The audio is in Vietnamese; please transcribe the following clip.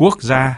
quốc gia.